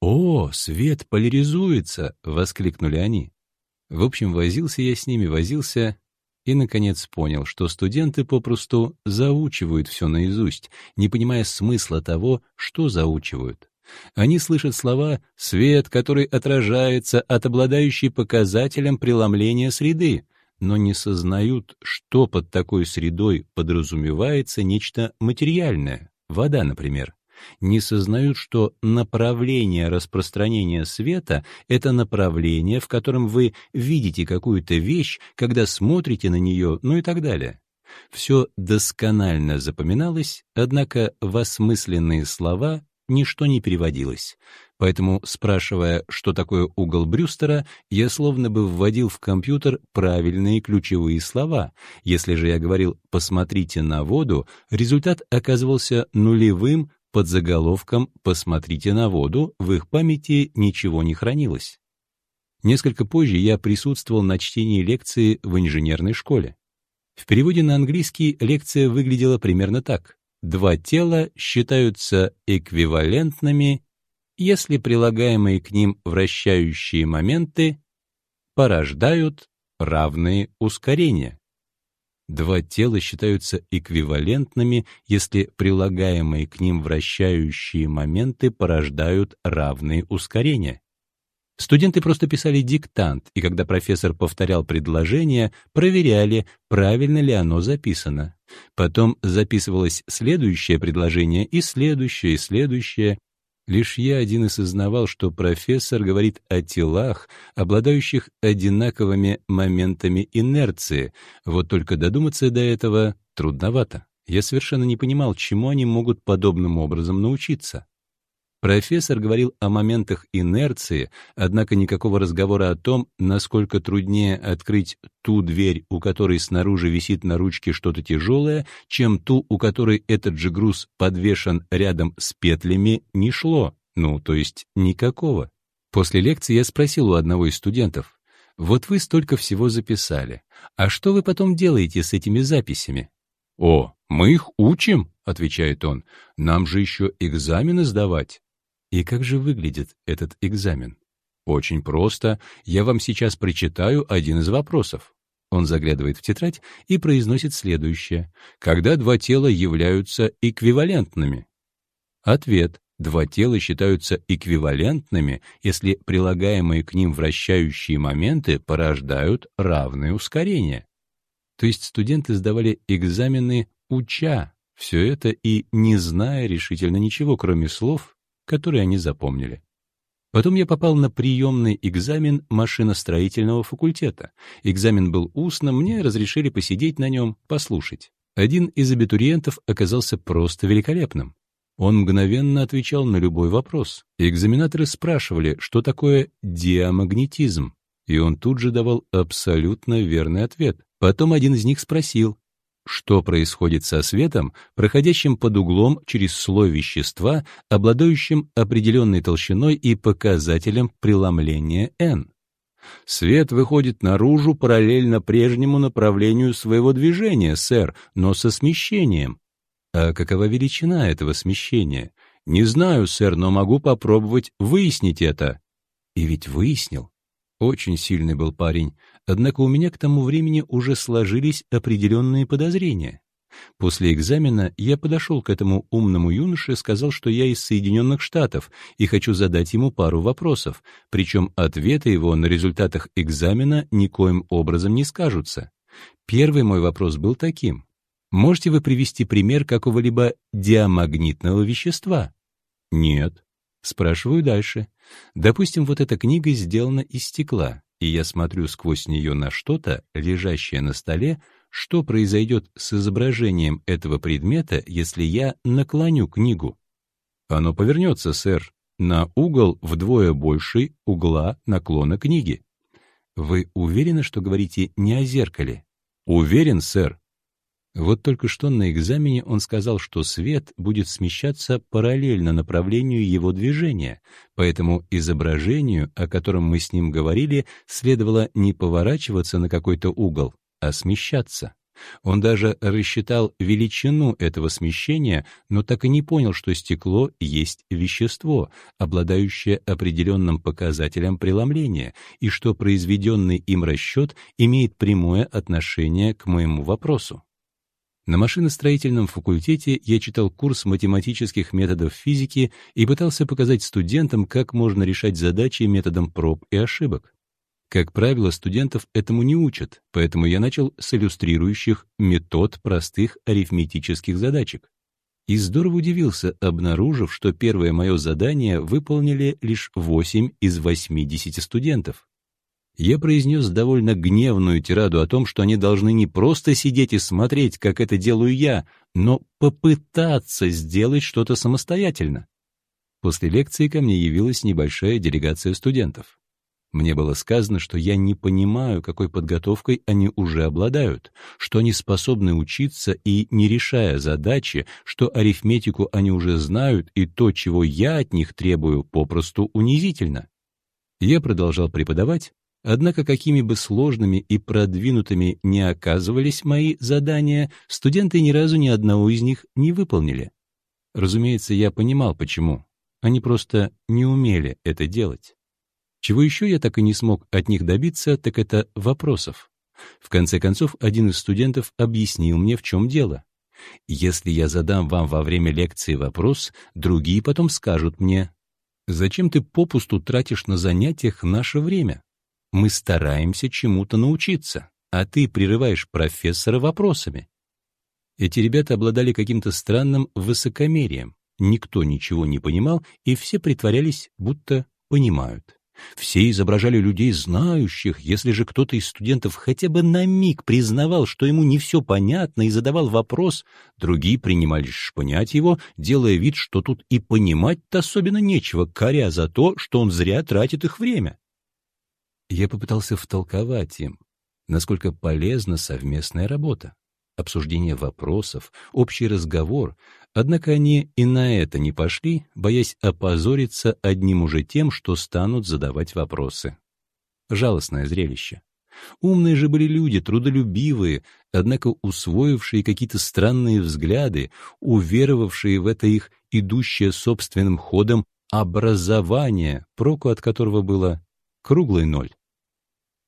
«О, свет поляризуется!» — воскликнули они. В общем, возился я с ними, возился, и, наконец, понял, что студенты попросту заучивают все наизусть, не понимая смысла того, что заучивают. Они слышат слова «свет, который отражается от обладающей показателем преломления среды», но не сознают, что под такой средой подразумевается нечто материальное, вода, например не сознают, что направление распространения света — это направление, в котором вы видите какую-то вещь, когда смотрите на нее, ну и так далее. Все досконально запоминалось, однако в осмысленные слова ничто не переводилось. Поэтому, спрашивая, что такое угол Брюстера, я словно бы вводил в компьютер правильные ключевые слова. Если же я говорил «посмотрите на воду», результат оказывался нулевым под заголовком «Посмотрите на воду» в их памяти ничего не хранилось. Несколько позже я присутствовал на чтении лекции в инженерной школе. В переводе на английский лекция выглядела примерно так. Два тела считаются эквивалентными, если прилагаемые к ним вращающие моменты порождают равные ускорения. Два тела считаются эквивалентными, если прилагаемые к ним вращающие моменты порождают равные ускорения. Студенты просто писали диктант, и когда профессор повторял предложение, проверяли, правильно ли оно записано. Потом записывалось следующее предложение и следующее, и следующее, Лишь я один и сознавал, что профессор говорит о телах, обладающих одинаковыми моментами инерции. Вот только додуматься до этого трудновато. Я совершенно не понимал, чему они могут подобным образом научиться. Профессор говорил о моментах инерции, однако никакого разговора о том, насколько труднее открыть ту дверь, у которой снаружи висит на ручке что-то тяжелое, чем ту, у которой этот же груз подвешен рядом с петлями, не шло. Ну, то есть никакого. После лекции я спросил у одного из студентов, «Вот вы столько всего записали. А что вы потом делаете с этими записями?» «О, мы их учим», — отвечает он. «Нам же еще экзамены сдавать». И как же выглядит этот экзамен? Очень просто. Я вам сейчас прочитаю один из вопросов. Он заглядывает в тетрадь и произносит следующее. Когда два тела являются эквивалентными? Ответ. Два тела считаются эквивалентными, если прилагаемые к ним вращающие моменты порождают равное ускорение. То есть студенты сдавали экзамены уча все это и не зная решительно ничего, кроме слов которые они запомнили. Потом я попал на приемный экзамен машиностроительного факультета. Экзамен был устным, мне разрешили посидеть на нем, послушать. Один из абитуриентов оказался просто великолепным. Он мгновенно отвечал на любой вопрос. Экзаменаторы спрашивали, что такое диамагнетизм, и он тут же давал абсолютно верный ответ. Потом один из них спросил, что происходит со светом, проходящим под углом через слой вещества, обладающим определенной толщиной и показателем преломления n? Свет выходит наружу параллельно прежнему направлению своего движения, сэр, но со смещением. А какова величина этого смещения? Не знаю, сэр, но могу попробовать выяснить это. И ведь выяснил. Очень сильный был парень, однако у меня к тому времени уже сложились определенные подозрения. После экзамена я подошел к этому умному юноше сказал, что я из Соединенных Штатов и хочу задать ему пару вопросов, причем ответы его на результатах экзамена никоим образом не скажутся. Первый мой вопрос был таким. Можете вы привести пример какого-либо диамагнитного вещества? Нет. Спрашиваю дальше. Допустим, вот эта книга сделана из стекла, и я смотрю сквозь нее на что-то, лежащее на столе, что произойдет с изображением этого предмета, если я наклоню книгу? Оно повернется, сэр. на угол вдвое больший угла наклона книги. Вы уверены, что говорите не о зеркале? Уверен, сэр. Вот только что на экзамене он сказал, что свет будет смещаться параллельно направлению его движения, поэтому изображению, о котором мы с ним говорили, следовало не поворачиваться на какой-то угол, а смещаться. Он даже рассчитал величину этого смещения, но так и не понял, что стекло есть вещество, обладающее определенным показателем преломления, и что произведенный им расчет имеет прямое отношение к моему вопросу. На машиностроительном факультете я читал курс математических методов физики и пытался показать студентам, как можно решать задачи методом проб и ошибок. Как правило, студентов этому не учат, поэтому я начал с иллюстрирующих метод простых арифметических задачек. И здорово удивился, обнаружив, что первое мое задание выполнили лишь 8 из 80 студентов. Я произнес довольно гневную тираду о том, что они должны не просто сидеть и смотреть, как это делаю я, но попытаться сделать что-то самостоятельно. После лекции ко мне явилась небольшая делегация студентов. Мне было сказано, что я не понимаю, какой подготовкой они уже обладают, что они способны учиться и, не решая задачи, что арифметику они уже знают, и то, чего я от них требую, попросту унизительно. Я продолжал преподавать, однако какими бы сложными и продвинутыми не оказывались мои задания, студенты ни разу ни одного из них не выполнили. Разумеется, я понимал, почему. Они просто не умели это делать. Чего еще я так и не смог от них добиться, так это вопросов. В конце концов, один из студентов объяснил мне, в чем дело. Если я задам вам во время лекции вопрос, другие потом скажут мне, «Зачем ты попусту тратишь на занятиях наше время? Мы стараемся чему-то научиться, а ты прерываешь профессора вопросами». Эти ребята обладали каким-то странным высокомерием. Никто ничего не понимал, и все притворялись, будто понимают. Все изображали людей знающих, если же кто-то из студентов хотя бы на миг признавал, что ему не все понятно и задавал вопрос, другие принимались шпынять его, делая вид, что тут и понимать-то особенно нечего, коря за то, что он зря тратит их время. Я попытался втолковать им, насколько полезна совместная работа обсуждение вопросов, общий разговор, однако они и на это не пошли, боясь опозориться одним уже тем, что станут задавать вопросы. Жалостное зрелище. Умные же были люди, трудолюбивые, однако усвоившие какие-то странные взгляды, уверовавшие в это их идущее собственным ходом образование, проку от которого было круглый ноль.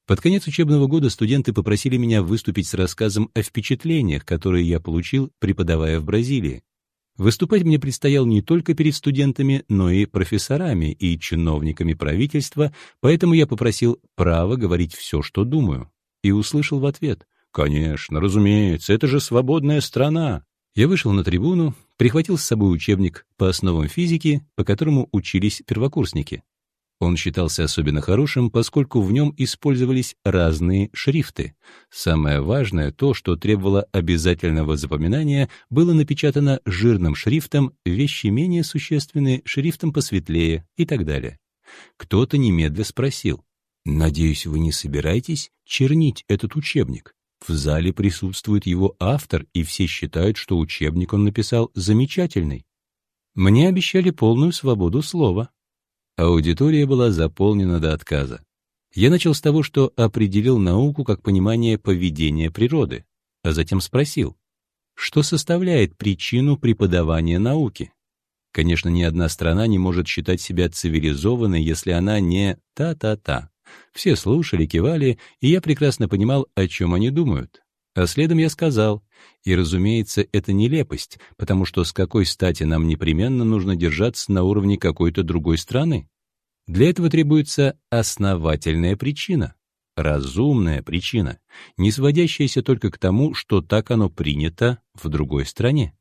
Под конец учебного года студенты попросили меня выступить с рассказом о впечатлениях, которые я получил, преподавая в Бразилии. Выступать мне предстояло не только перед студентами, но и профессорами и чиновниками правительства, поэтому я попросил право говорить все, что думаю. И услышал в ответ «Конечно, разумеется, это же свободная страна». Я вышел на трибуну, прихватил с собой учебник по основам физики, по которому учились первокурсники. Он считался особенно хорошим, поскольку в нем использовались разные шрифты. Самое важное, то, что требовало обязательного запоминания, было напечатано жирным шрифтом, вещи менее существенные шрифтом посветлее и так далее. Кто-то немедля спросил, «Надеюсь, вы не собираетесь чернить этот учебник?» В зале присутствует его автор, и все считают, что учебник он написал замечательный. Мне обещали полную свободу слова. Аудитория была заполнена до отказа. Я начал с того, что определил науку как понимание поведения природы, а затем спросил, что составляет причину преподавания науки? Конечно, ни одна страна не может считать себя цивилизованной, если она не та-та-та. Все слушали, кивали, и я прекрасно понимал, о чем они думают. А следом я сказал, и, разумеется, это нелепость, потому что с какой стати нам непременно нужно держаться на уровне какой-то другой страны? Для этого требуется основательная причина, разумная причина, не сводящаяся только к тому, что так оно принято в другой стране.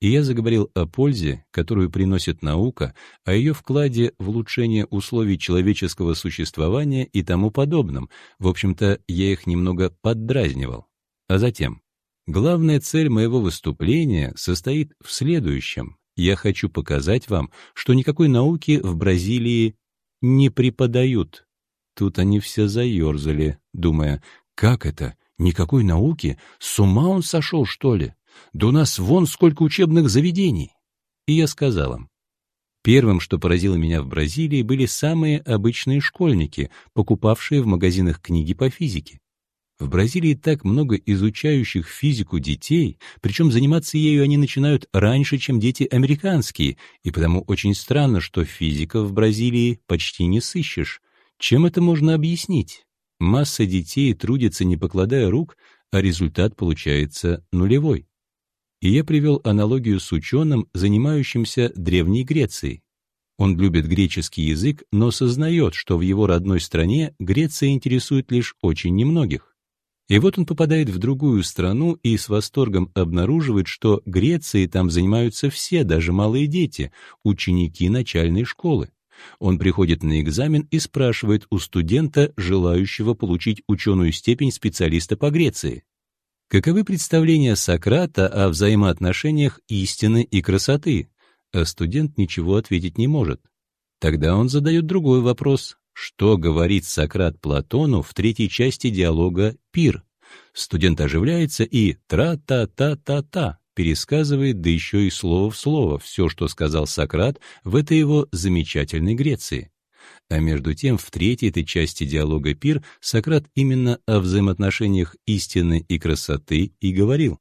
И я заговорил о пользе, которую приносит наука, о ее вкладе в улучшение условий человеческого существования и тому подобном. В общем-то, я их немного поддразнивал. А затем, главная цель моего выступления состоит в следующем. Я хочу показать вам, что никакой науки в Бразилии не преподают. Тут они все заерзали, думая, как это, никакой науки? С ума он сошел, что ли? Да у нас вон сколько учебных заведений. И я сказал им, Первым, что поразило меня в Бразилии, были самые обычные школьники, покупавшие в магазинах книги по физике. В Бразилии так много изучающих физику детей, причем заниматься ею они начинают раньше, чем дети американские, и потому очень странно, что физиков в Бразилии почти не сыщешь. Чем это можно объяснить? Масса детей трудится, не покладая рук, а результат получается нулевой. И я привел аналогию с ученым, занимающимся Древней Грецией. Он любит греческий язык, но сознает, что в его родной стране Греция интересует лишь очень немногих. И вот он попадает в другую страну и с восторгом обнаруживает, что Грецией там занимаются все, даже малые дети, ученики начальной школы. Он приходит на экзамен и спрашивает у студента, желающего получить ученую степень специалиста по Греции. Каковы представления Сократа о взаимоотношениях истины и красоты? А студент ничего ответить не может. Тогда он задает другой вопрос. Что говорит Сократ Платону в третьей части диалога «Пир»? Студент оживляется и «тра-та-та-та-та» пересказывает, да еще и слово в слово, все, что сказал Сократ в этой его замечательной Греции. А между тем, в третьей этой части диалога «Пир» Сократ именно о взаимоотношениях истины и красоты и говорил.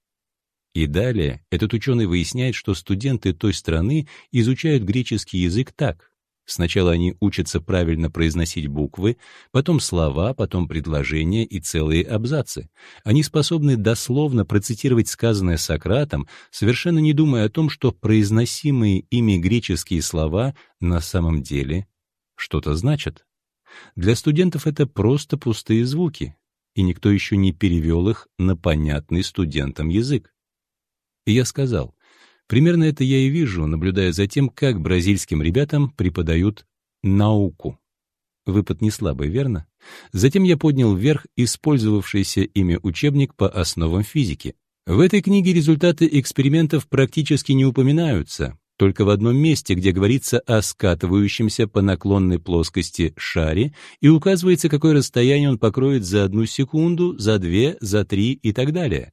И далее этот ученый выясняет, что студенты той страны изучают греческий язык так. Сначала они учатся правильно произносить буквы, потом слова, потом предложения и целые абзацы. Они способны дословно процитировать сказанное Сократом, совершенно не думая о том, что произносимые ими греческие слова на самом деле что-то значат. Для студентов это просто пустые звуки, и никто еще не перевел их на понятный студентам язык. И я сказал, Примерно это я и вижу, наблюдая за тем, как бразильским ребятам преподают науку. Выпад не слабый, верно? Затем я поднял вверх использовавшийся ими учебник по основам физики. В этой книге результаты экспериментов практически не упоминаются, только в одном месте, где говорится о скатывающемся по наклонной плоскости шаре и указывается, какое расстояние он покроет за одну секунду, за две, за три и так далее.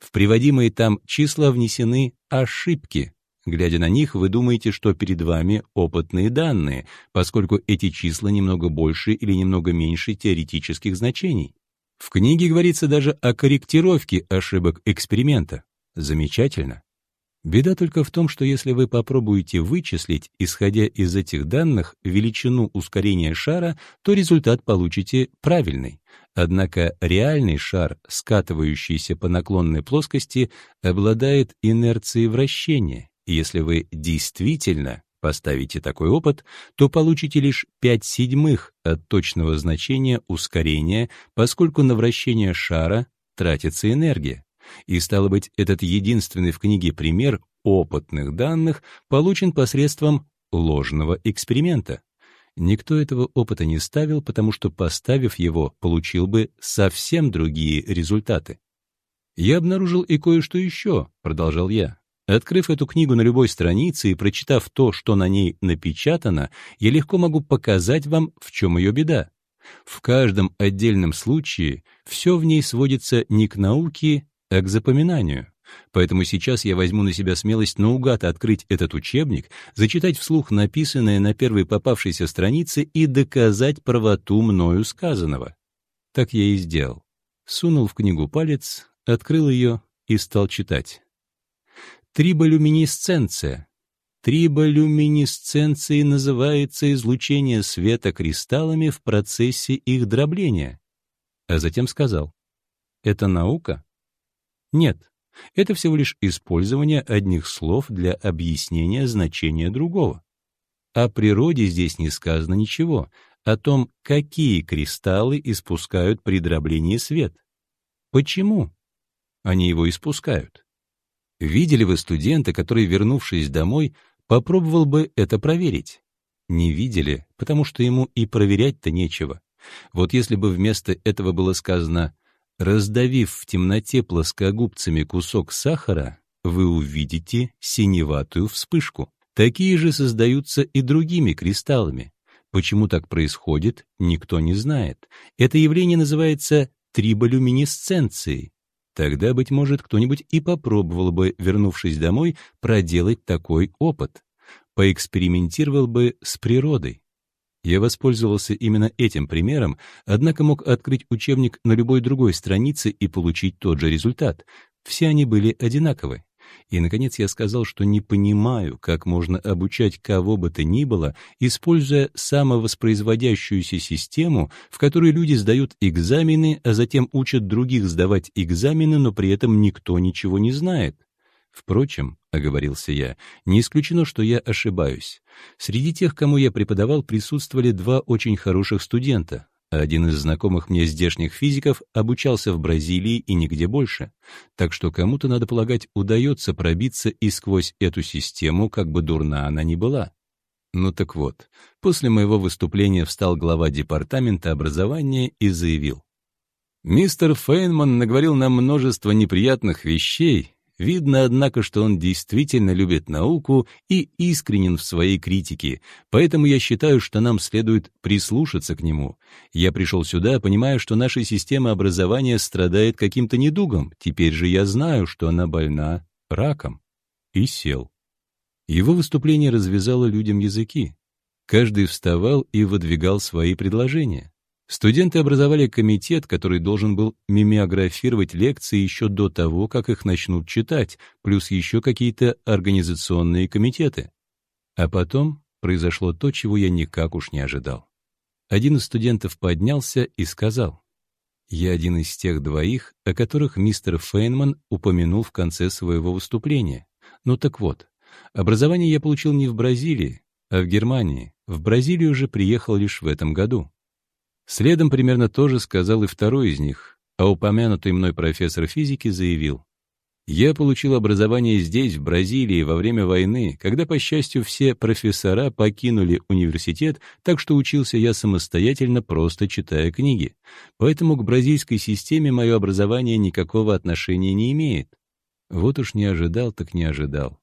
В приводимые там числа внесены ошибки. Глядя на них, вы думаете, что перед вами опытные данные, поскольку эти числа немного больше или немного меньше теоретических значений. В книге говорится даже о корректировке ошибок эксперимента. Замечательно. Беда только в том, что если вы попробуете вычислить, исходя из этих данных, величину ускорения шара, то результат получите правильный. Однако реальный шар, скатывающийся по наклонной плоскости, обладает инерцией вращения. Если вы действительно поставите такой опыт, то получите лишь 5 седьмых от точного значения ускорения, поскольку на вращение шара тратится энергия. И стало быть, этот единственный в книге пример опытных данных получен посредством ложного эксперимента. Никто этого опыта не ставил, потому что, поставив его, получил бы совсем другие результаты. «Я обнаружил и кое-что еще», — продолжал я. Открыв эту книгу на любой странице и прочитав то, что на ней напечатано, я легко могу показать вам, в чем ее беда. В каждом отдельном случае все в ней сводится не к науке, а к запоминанию. Поэтому сейчас я возьму на себя смелость наугад открыть этот учебник, зачитать вслух написанное на первой попавшейся странице и доказать правоту мною сказанного. Так я и сделал. Сунул в книгу палец, открыл ее и стал читать. Триболюминесценция. Триболюминесценцией называется излучение света кристаллами в процессе их дробления. А затем сказал, это наука? Нет, это всего лишь использование одних слов для объяснения значения другого. О природе здесь не сказано ничего, о том, какие кристаллы испускают при дроблении свет. Почему они его испускают? Видели вы студента, который, вернувшись домой, попробовал бы это проверить? Не видели, потому что ему и проверять-то нечего. Вот если бы вместо этого было сказано Раздавив в темноте плоскогубцами кусок сахара, вы увидите синеватую вспышку. Такие же создаются и другими кристаллами. Почему так происходит, никто не знает. Это явление называется триболюминесценцией. Тогда, быть может, кто-нибудь и попробовал бы, вернувшись домой, проделать такой опыт. Поэкспериментировал бы с природой. Я воспользовался именно этим примером, однако мог открыть учебник на любой другой странице и получить тот же результат. Все они были одинаковы. И, наконец, я сказал, что не понимаю, как можно обучать кого бы то ни было, используя самовоспроизводящуюся систему, в которой люди сдают экзамены, а затем учат других сдавать экзамены, но при этом никто ничего не знает. Впрочем, — оговорился я, — не исключено, что я ошибаюсь. Среди тех, кому я преподавал, присутствовали два очень хороших студента, один из знакомых мне здешних физиков обучался в Бразилии и нигде больше. Так что кому-то, надо полагать, удается пробиться и сквозь эту систему, как бы дурна она ни была. Ну так вот, после моего выступления встал глава департамента образования и заявил. «Мистер Фейнман наговорил нам множество неприятных вещей, Видно, однако, что он действительно любит науку и искренен в своей критике, поэтому я считаю, что нам следует прислушаться к нему. Я пришел сюда, понимая, что наша система образования страдает каким-то недугом, теперь же я знаю, что она больна раком. И сел. Его выступление развязало людям языки. Каждый вставал и выдвигал свои предложения. Студенты образовали комитет, который должен был мимеографировать лекции еще до того, как их начнут читать, плюс еще какие-то организационные комитеты. А потом произошло то, чего я никак уж не ожидал. Один из студентов поднялся и сказал, «Я один из тех двоих, о которых мистер Фейнман упомянул в конце своего выступления. Ну так вот, образование я получил не в Бразилии, а в Германии. В Бразилию же приехал лишь в этом году. Следом примерно то же сказал и второй из них, а упомянутый мной профессор физики заявил, «Я получил образование здесь, в Бразилии, во время войны, когда, по счастью, все профессора покинули университет, так что учился я самостоятельно, просто читая книги. Поэтому к бразильской системе мое образование никакого отношения не имеет». Вот уж не ожидал, так не ожидал.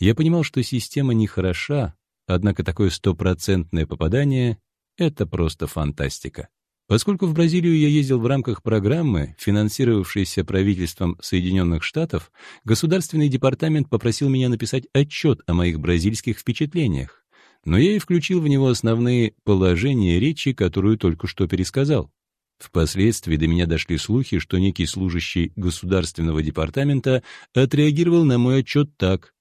Я понимал, что система не хороша, однако такое стопроцентное попадание это просто фантастика. Поскольку в Бразилию я ездил в рамках программы, финансировавшейся правительством Соединенных Штатов, Государственный департамент попросил меня написать отчет о моих бразильских впечатлениях, но я и включил в него основные положения речи, которую только что пересказал. Впоследствии до меня дошли слухи, что некий служащий Государственного департамента отреагировал на мой отчет так.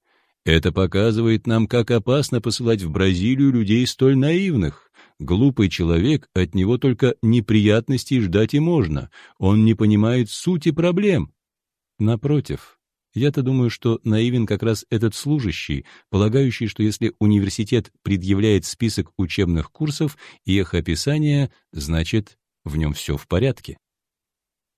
«Это показывает нам, как опасно посылать в Бразилию людей столь наивных. Глупый человек, от него только неприятностей ждать и можно. Он не понимает сути проблем. Напротив, я-то думаю, что наивен как раз этот служащий, полагающий, что если университет предъявляет список учебных курсов и их описание, значит, в нем все в порядке.